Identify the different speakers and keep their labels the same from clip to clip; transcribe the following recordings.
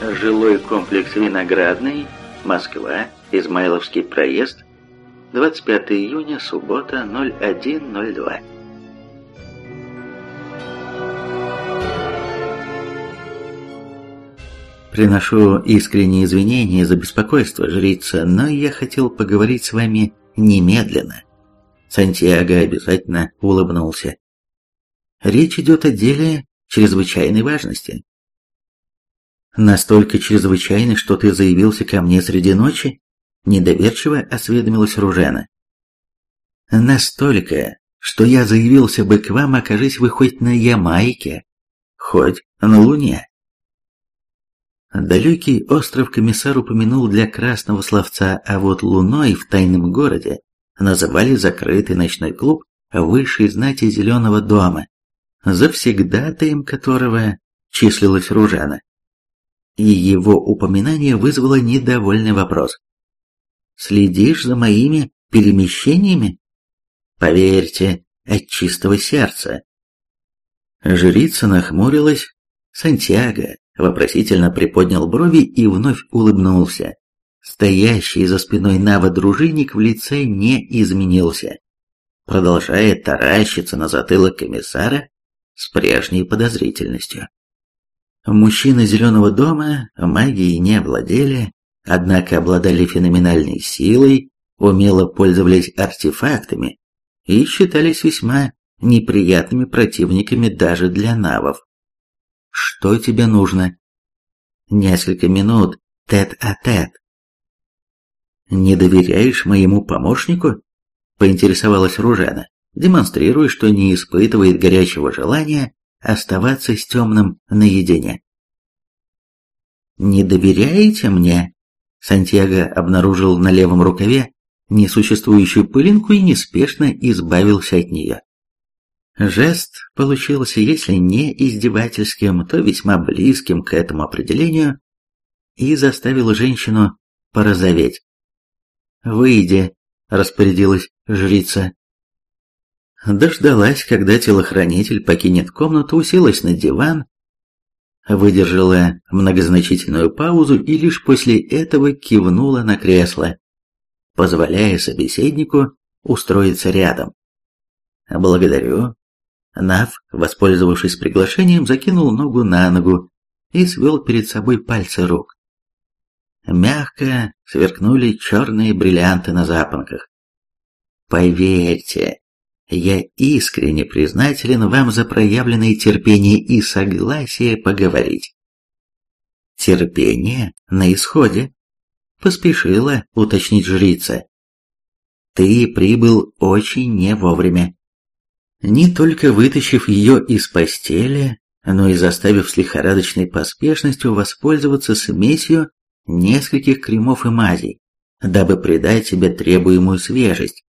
Speaker 1: Жилой комплекс «Виноградный», Москва, Измайловский проезд, 25 июня, суббота, 01.02. Приношу искренние извинения за беспокойство, жрица, но я хотел поговорить с вами немедленно. Сантьяго обязательно улыбнулся. Речь идет о деле чрезвычайной важности. Настолько чрезвычайной, что ты заявился ко мне среди ночи? Недоверчиво осведомилась Ружена. Настолько, что я заявился бы к вам, окажись вы хоть на Ямайке, хоть на Луне. Далекий остров комиссар упомянул для красного словца, а вот луной в тайном городе называли закрытый ночной клуб высшей знати Зеленого дома, завсегдатаем которого числилась Ружана. И его упоминание вызвало недовольный вопрос. «Следишь за моими перемещениями?» «Поверьте, от чистого сердца». Жрица нахмурилась, Сантьяго вопросительно приподнял брови и вновь улыбнулся. Стоящий за спиной Нава дружинник в лице не изменился, продолжая таращиться на затылок комиссара с прежней подозрительностью. Мужчины Зеленого дома магией не владели, однако обладали феноменальной силой, умело пользовались артефактами и считались весьма неприятными противниками даже для навов. Что тебе нужно? Несколько минут тет-а-тет. -тет. Не доверяешь моему помощнику? Поинтересовалась Ружана, демонстрируя, что не испытывает горячего желания оставаться с темным наедине. «Не доверяете мне?» Сантьяго обнаружил на левом рукаве несуществующую пылинку и неспешно избавился от нее. Жест получился, если не издевательским, то весьма близким к этому определению, и заставил женщину порозоветь. «Выйди», — распорядилась жрица. Дождалась, когда телохранитель покинет комнату, уселась на диван, выдержала многозначительную паузу и лишь после этого кивнула на кресло, позволяя собеседнику устроиться рядом. «Благодарю, Нав, воспользовавшись приглашением, закинул ногу на ногу и свел перед собой пальцы рук. Мягко сверкнули черные бриллианты на запонках. «Поверьте, я искренне признателен вам за проявленное терпение и согласие поговорить». «Терпение на исходе», — поспешила уточнить жрица. «Ты прибыл очень не вовремя не только вытащив ее из постели, но и заставив с лихорадочной поспешностью воспользоваться смесью нескольких кремов и мазей, дабы придать себе требуемую свежесть.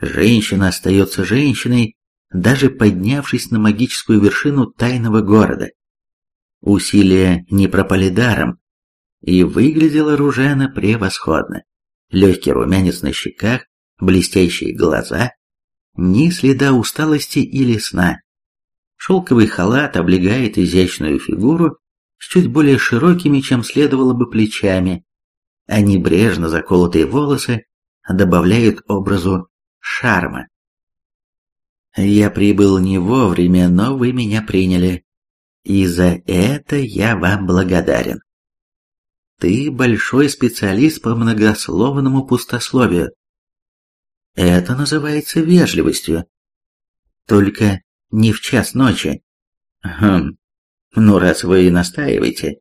Speaker 1: Женщина остается женщиной, даже поднявшись на магическую вершину тайного города. Усилия не пропали даром, и выглядела Ружена превосходно. Легкий румянец на щеках, блестящие глаза, ни следа усталости или сна. Шелковый халат облегает изящную фигуру с чуть более широкими, чем следовало бы плечами, а небрежно заколотые волосы добавляют образу шарма. Я прибыл не вовремя, но вы меня приняли, и за это я вам благодарен. Ты большой специалист по многословному пустословию. Это называется вежливостью. Только не в час ночи. Хм, ну раз вы настаиваете.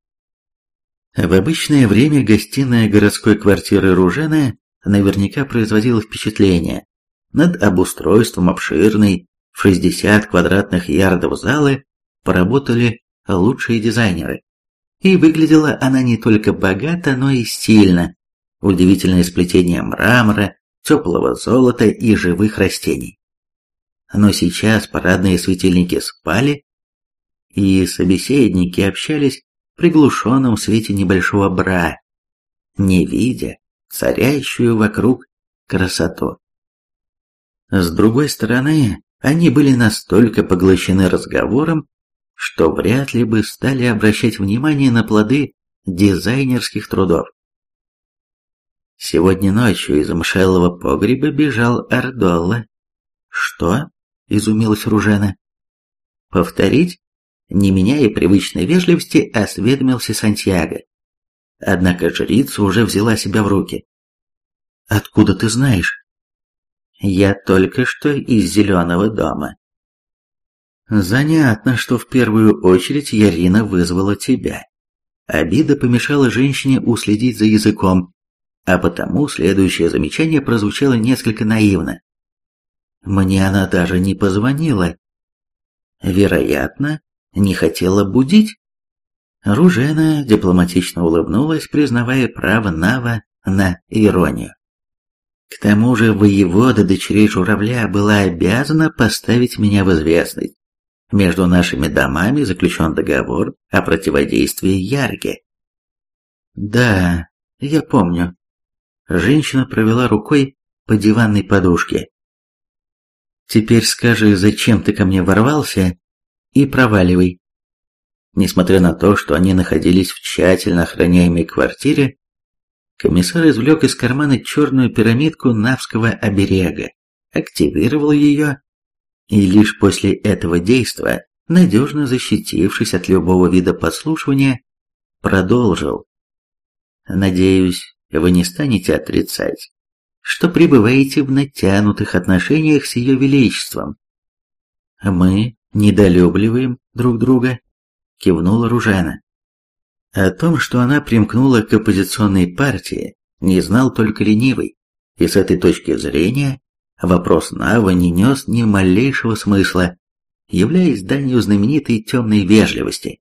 Speaker 1: В обычное время гостиная городской квартиры Ружена наверняка производила впечатление. Над обустройством обширной, в 60 квадратных ярдов залы поработали лучшие дизайнеры. И выглядела она не только богато, но и стильно. Удивительное сплетение мрамора, теплого золота и живых растений. Но сейчас парадные светильники спали, и собеседники общались в приглушенном свете небольшого бра, не видя царящую вокруг красоту. С другой стороны, они были настолько поглощены разговором, что вряд ли бы стали обращать внимание на плоды дизайнерских трудов. Сегодня ночью из мшелого погреба бежал Ардолла. «Что?» — изумилась Ружена. «Повторить?» Не меняя привычной вежливости, осведомился Сантьяго. Однако жрица уже взяла себя в руки. «Откуда ты знаешь?» «Я только что из Зеленого дома». «Занятно, что в первую очередь Ярина вызвала тебя». Обида помешала женщине уследить за языком, а потому следующее замечание прозвучало несколько наивно. Мне она даже не позвонила. Вероятно, не хотела будить? Ружена дипломатично улыбнулась, признавая право Нава на иронию. К тому же воевода дочерей журавля была обязана поставить меня в известность. Между нашими домами заключен договор о противодействии Ярге. Да, я помню. Женщина провела рукой по диванной подушке. Теперь скажи, зачем ты ко мне ворвался, и проваливай. Несмотря на то, что они находились в тщательно охраняемой квартире, комиссар извлек из кармана черную пирамидку Навского оберега, активировал ее и лишь после этого действа, надежно защитившись от любого вида подслушивания, продолжил. «Надеюсь, вы не станете отрицать, что пребываете в натянутых отношениях с ее величеством. Мы недолюбливаем друг друга, кивнула Ружана. О том, что она примкнула к оппозиционной партии, не знал только ленивый, и с этой точки зрения вопрос Нава не нес ни малейшего смысла, являясь данью знаменитой темной вежливости.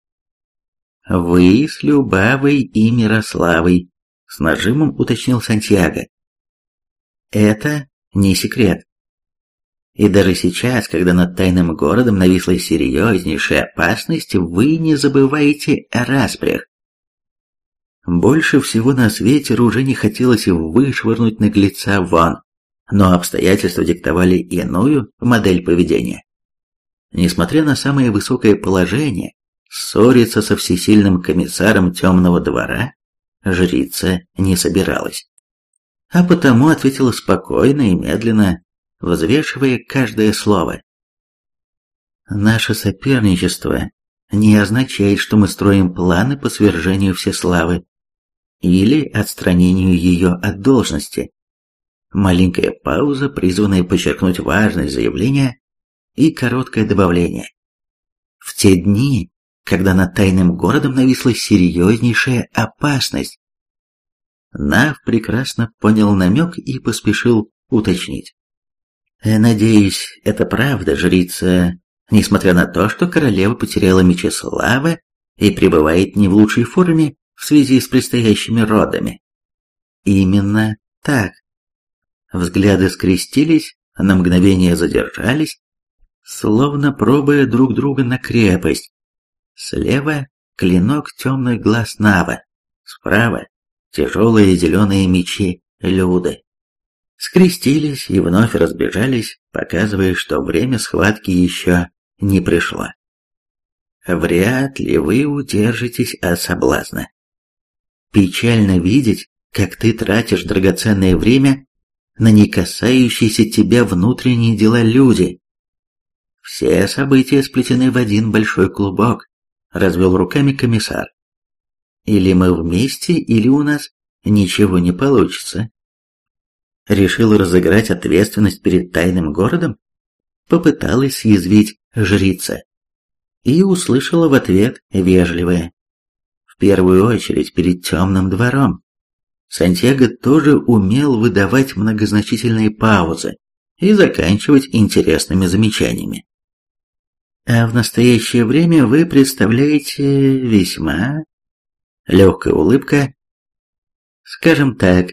Speaker 1: «Вы с Любавой и Мирославой с нажимом уточнил Сантьяго. Это не секрет. И даже сейчас, когда над тайным городом нависла серьезнейшая опасность, вы не забываете о распрях. Больше всего на свете Руже не хотелось вышвырнуть наглеца вон, но обстоятельства диктовали иную модель поведения. Несмотря на самое высокое положение, ссориться со всесильным комиссаром темного двора жрица не собиралась. А потому ответила спокойно и медленно, взвешивая каждое слово. Наше соперничество не означает, что мы строим планы по свержению Всеславы или отстранению ее от должности. Маленькая пауза, призванная подчеркнуть важность заявления, и короткое добавление. В те дни когда над тайным городом нависла серьезнейшая опасность. Нав прекрасно понял намек и поспешил уточнить. «Э, «Надеюсь, это правда, жрица, несмотря на то, что королева потеряла Мечислава и пребывает не в лучшей форме в связи с предстоящими родами». «Именно так». Взгляды скрестились, на мгновение задержались, словно пробуя друг друга на крепость. Слева клинок темных глаз Нава, справа тяжелые зеленые мечи Люды. Скрестились и вновь разбежались, показывая, что время схватки еще не пришло. Вряд ли вы удержитесь от соблазна. Печально видеть, как ты тратишь драгоценное время на не касающиеся тебя внутренние дела люди. Все события сплетены в один большой клубок, развел руками комиссар. Или мы вместе, или у нас ничего не получится. Решил разыграть ответственность перед тайным городом? Попыталась съязвить жрица. И услышала в ответ вежливое. В первую очередь перед темным двором. Сантьяго тоже умел выдавать многозначительные паузы и заканчивать интересными замечаниями. А в настоящее время вы представляете весьма... Легкая улыбка. Скажем так,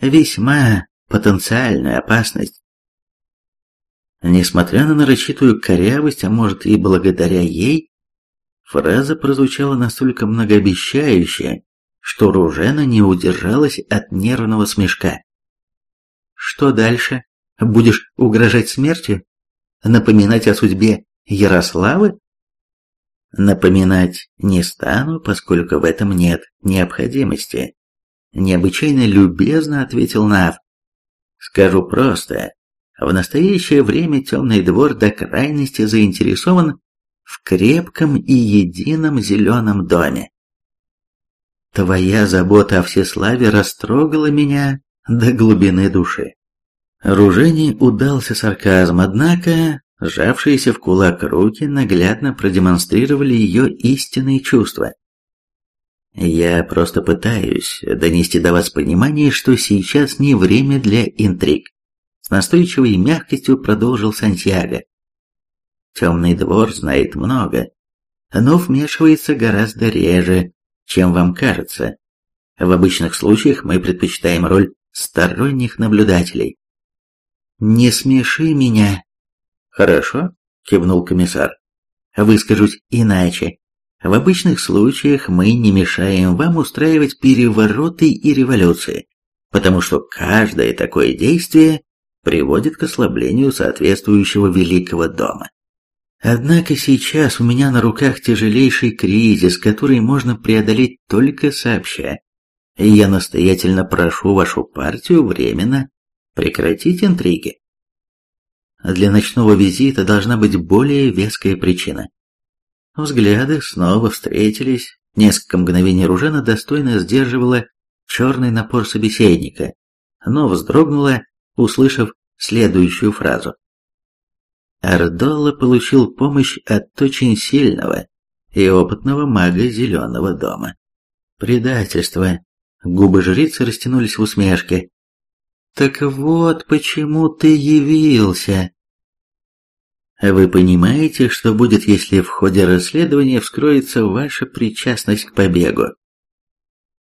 Speaker 1: весьма потенциальную опасность. Несмотря на нарочитую корявость, а может и благодаря ей, фраза прозвучала настолько многообещающе, что Ружена не удержалась от нервного смешка. «Что дальше? Будешь угрожать смертью? Напоминать о судьбе Ярославы? Напоминать не стану, поскольку в этом нет необходимости. Необычайно любезно ответил Нав. Скажу просто, в настоящее время темный двор до крайности заинтересован в крепком и едином зеленом доме. Твоя забота о всеславе растрогала меня до глубины души. Ружений удался сарказм, однако сжавшиеся в кулак руки наглядно продемонстрировали ее истинные чувства. Я просто пытаюсь донести до вас понимание, что сейчас не время для интриг. С настойчивой мягкостью продолжил Сантьяго. Темный двор знает много, но вмешивается гораздо реже, чем вам кажется. В обычных случаях мы предпочитаем роль сторонних наблюдателей. «Не смеши меня!» «Хорошо», — кивнул комиссар. «Выскажусь иначе. В обычных случаях мы не мешаем вам устраивать перевороты и революции, потому что каждое такое действие приводит к ослаблению соответствующего великого дома. Однако сейчас у меня на руках тяжелейший кризис, который можно преодолеть только сообща. И я настоятельно прошу вашу партию временно прекратить интриги. Для ночного визита должна быть более веская причина. Взгляды снова встретились. Несколько мгновений Ружена достойно сдерживала черный напор собеседника, но вздрогнула, услышав следующую фразу. Ардола получил помощь от очень сильного и опытного мага Зеленого дома. Предательство. Губы жрицы растянулись в усмешке. «Так вот почему ты явился!» Вы понимаете, что будет, если в ходе расследования вскроется ваша причастность к побегу?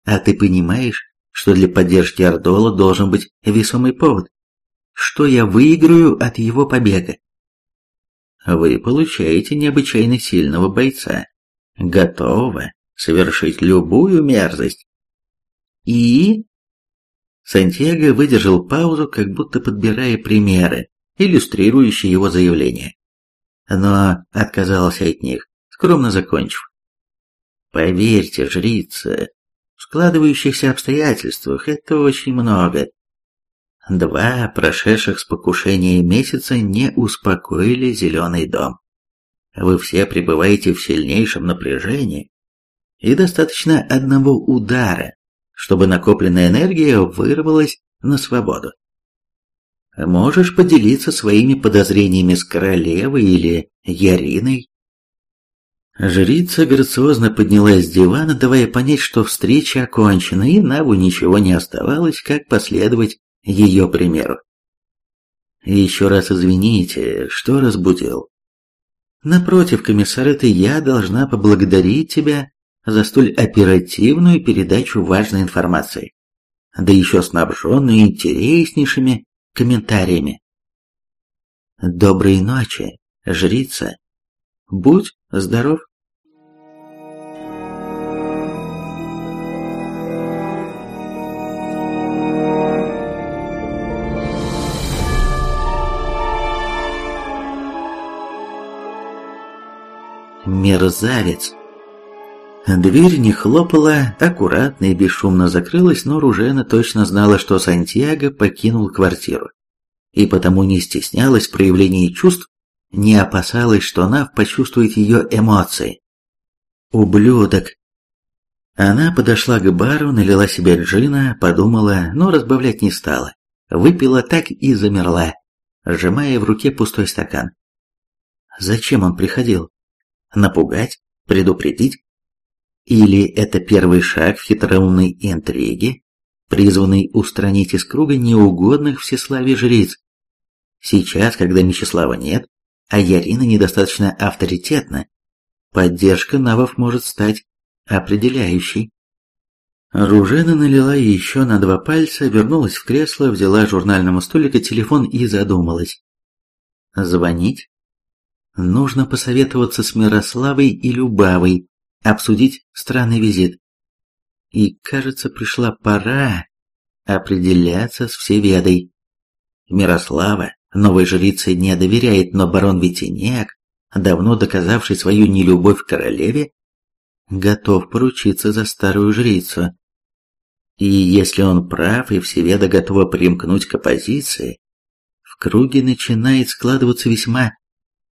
Speaker 1: А ты понимаешь, что для поддержки Ардола должен быть весомый повод? Что я выиграю от его побега? Вы получаете необычайно сильного бойца, готового совершить любую мерзость. И... Сантьяго выдержал паузу, как будто подбирая примеры, иллюстрирующие его заявление но отказался от них, скромно закончив. Поверьте, жрица, в складывающихся обстоятельствах это очень много. Два прошедших с покушения месяца не успокоили Зеленый дом. Вы все пребываете в сильнейшем напряжении, и достаточно одного удара, чтобы накопленная энергия вырвалась на свободу. Можешь поделиться своими подозрениями с королевой или Яриной?» Жрица грациозно поднялась с дивана, давая понять, что встреча окончена, и Наву ничего не оставалось, как последовать ее примеру. «Еще раз извините, что разбудил. Напротив, комиссар, это я должна поблагодарить тебя за столь оперативную передачу важной информации, да еще снабженную интереснейшими комментариями. Доброй ночи, жрица. Будь здоров. Мерзавец. Дверь не хлопала, аккуратно и бесшумно закрылась, но Ружена точно знала, что Сантьяго покинул квартиру. И потому не стеснялась проявлений чувств, не опасалась, что Нав почувствует ее эмоции. «Ублюдок!» Она подошла к бару, налила себе джина, подумала, но разбавлять не стала. Выпила так и замерла, сжимая в руке пустой стакан. Зачем он приходил? Напугать? Предупредить? Или это первый шаг в хитроумной интриге, призванный устранить из круга неугодных всеславе жриц? Сейчас, когда Мечислава нет, а Ярина недостаточно авторитетна, поддержка навов может стать определяющей. Ружена налила еще на два пальца, вернулась в кресло, взяла журнальному столика телефон и задумалась. Звонить? Нужно посоветоваться с Мирославой и Любавой, обсудить странный визит. И, кажется, пришла пора определяться с Всеведой. Мирослава новой жрице не доверяет, но барон Витинек давно доказавший свою нелюбовь к королеве, готов поручиться за старую жрицу. И если он прав и Всеведа готова примкнуть к оппозиции, в круге начинает складываться весьма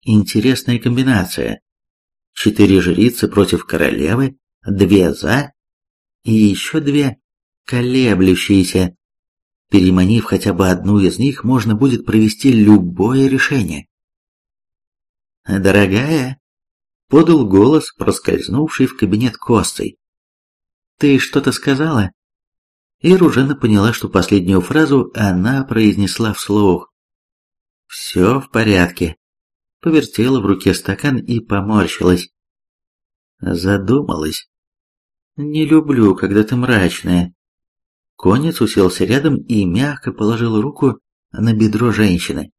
Speaker 1: интересная комбинация. Четыре жрицы против королевы, две за и еще две колеблющиеся. Переманив хотя бы одну из них, можно будет провести любое решение. «Дорогая», — подал голос, проскользнувший в кабинет Костой. «Ты что-то сказала?» И Ружена поняла, что последнюю фразу она произнесла вслух. «Все в порядке», — повертела в руке стакан и поморщилась. Задумалась. «Не люблю, когда ты мрачная». Конец уселся рядом и мягко положил руку на бедро женщины.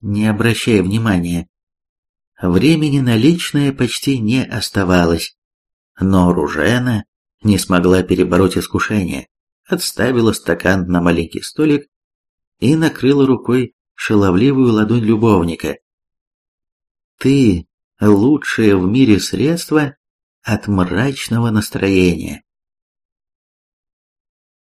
Speaker 1: «Не обращай внимания. Времени на личное почти не оставалось. Но Ружена не смогла перебороть искушение, отставила стакан на маленький столик и накрыла рукой шаловливую ладонь любовника. «Ты — лучшее в мире средство от мрачного настроения».